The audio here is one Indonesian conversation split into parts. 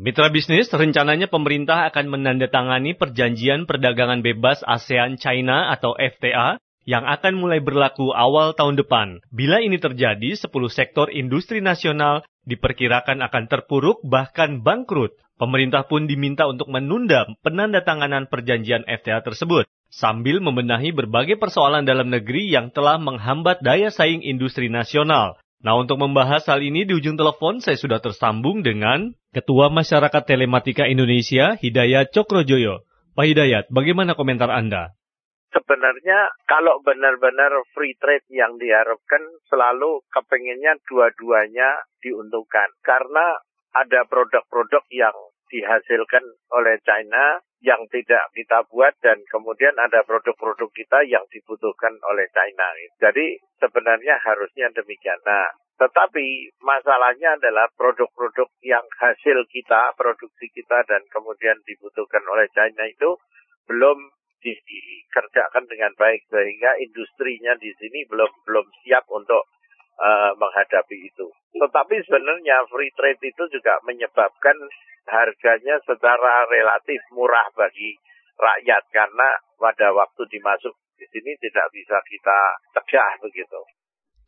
Mitra bisnis, rencananya pemerintah akan menandatangani perjanjian perdagangan bebas ASEAN-China atau FTA yang akan mulai berlaku awal tahun depan. Bila ini terjadi, 10 sektor industri nasional diperkirakan akan terpuruk bahkan bangkrut. Pemerintah pun diminta untuk menunda penandatanganan perjanjian FTA tersebut sambil membenahi berbagai persoalan dalam negeri yang telah menghambat daya saing industri nasional. Nah, untuk membahas hal ini di ujung telepon saya sudah tersambung dengan Ketua Masyarakat Telematika Indonesia, Hidayat Cokrojoyo. Pak Hidayat, bagaimana komentar Anda? Sebenarnya kalau benar-benar free trade yang diharapkan selalu kepengennya dua-duanya diuntungkan. Karena ada produk-produk yang dihasilkan oleh China yang tidak kita buat dan kemudian ada produk-produk kita yang dibutuhkan oleh China. Jadi sebenarnya harusnya demikian. Nah, tetapi masalahnya adalah produk-produk yang hasil kita, produksi kita dan kemudian dibutuhkan oleh China itu belum dikerjakan dengan baik sehingga industrinya di sini belum belum siap untuk uh, menghadapi itu. Tetapi sebenarnya free trade itu juga menyebabkan harganya secara relatif murah bagi rakyat karena pada waktu dimasuk di sini tidak bisa kita cegah begitu.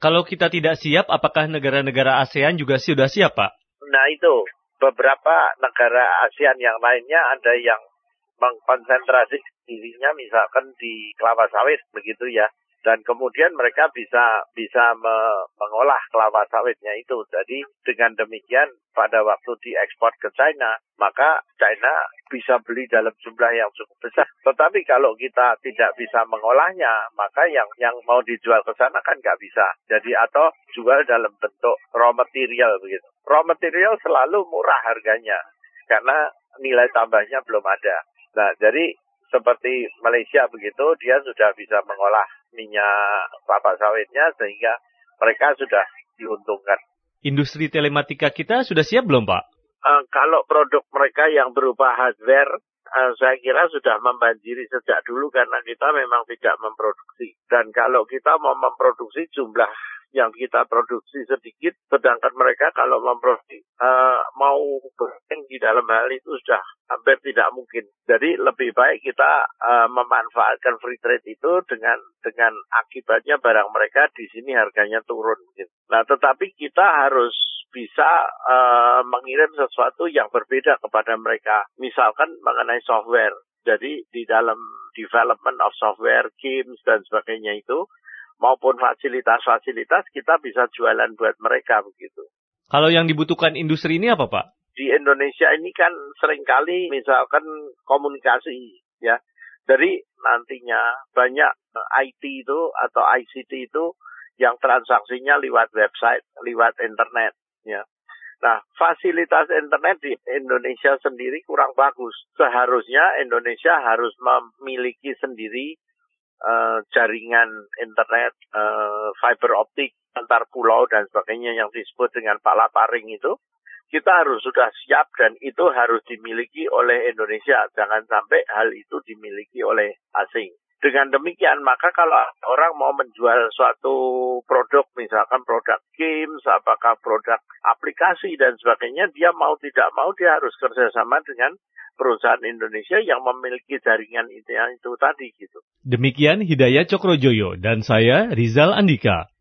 Kalau kita tidak siap, apakah negara-negara ASEAN juga sudah siap, Pak? Nah itu, beberapa negara ASEAN yang lainnya ada yang mengkonsentrasi dirinya misalkan di kelapa sawit begitu ya dan kemudian mereka bisa bisa me, mengolah kelapa sawitnya itu. Jadi dengan demikian pada waktu diekspor ke China, maka China bisa beli dalam jumlah yang cukup besar. Tetapi kalau kita tidak bisa mengolahnya, maka yang yang mau dijual ke sana kan nggak bisa. Jadi atau jual dalam bentuk raw material begitu. Raw material selalu murah harganya karena nilai tambahnya belum ada. Nah, jadi seperti Malaysia begitu, dia sudah bisa mengolah minyak kelapa sawitnya sehingga mereka sudah diuntungkan. Industri telematika kita sudah siap belum, Pak? Uh, kalau produk mereka yang berupa hardware, uh, saya kira sudah membanjiri sejak dulu karena kita memang tidak memproduksi. Dan kalau kita mau memproduksi jumlah yang kita produksi sedikit, sedangkan mereka kalau memproduksi uh, mau di dalam hal itu sudah hampir tidak mungkin. Jadi lebih baik kita uh, memanfaatkan free trade itu dengan dengan akibatnya barang mereka di sini harganya turun. Gitu. Nah, tetapi kita harus bisa uh, mengirim sesuatu yang berbeda kepada mereka. Misalkan mengenai software. Jadi di dalam development of software, games dan sebagainya itu maupun fasilitas-fasilitas kita bisa jualan buat mereka begitu. Kalau yang dibutuhkan industri ini apa Pak? Di Indonesia ini kan sering kali misalkan komunikasi ya. Jadi nantinya banyak IT itu atau ICT itu yang transaksinya lewat website, lewat internet ya. Nah, fasilitas internet di Indonesia sendiri kurang bagus. Seharusnya Indonesia harus memiliki sendiri uh, jaringan internet uh, fiber optik antar pulau dan sebagainya yang disebut dengan palaparing itu kita harus sudah siap dan itu harus dimiliki oleh Indonesia. Jangan sampai hal itu dimiliki oleh asing. Dengan demikian, maka kalau orang mau menjual suatu produk, misalkan produk games, apakah produk aplikasi dan sebagainya, dia mau tidak mau dia harus kerjasama dengan perusahaan Indonesia yang memiliki jaringan itu, itu tadi gitu. Demikian Hidayat Cokrojoyo dan saya Rizal Andika.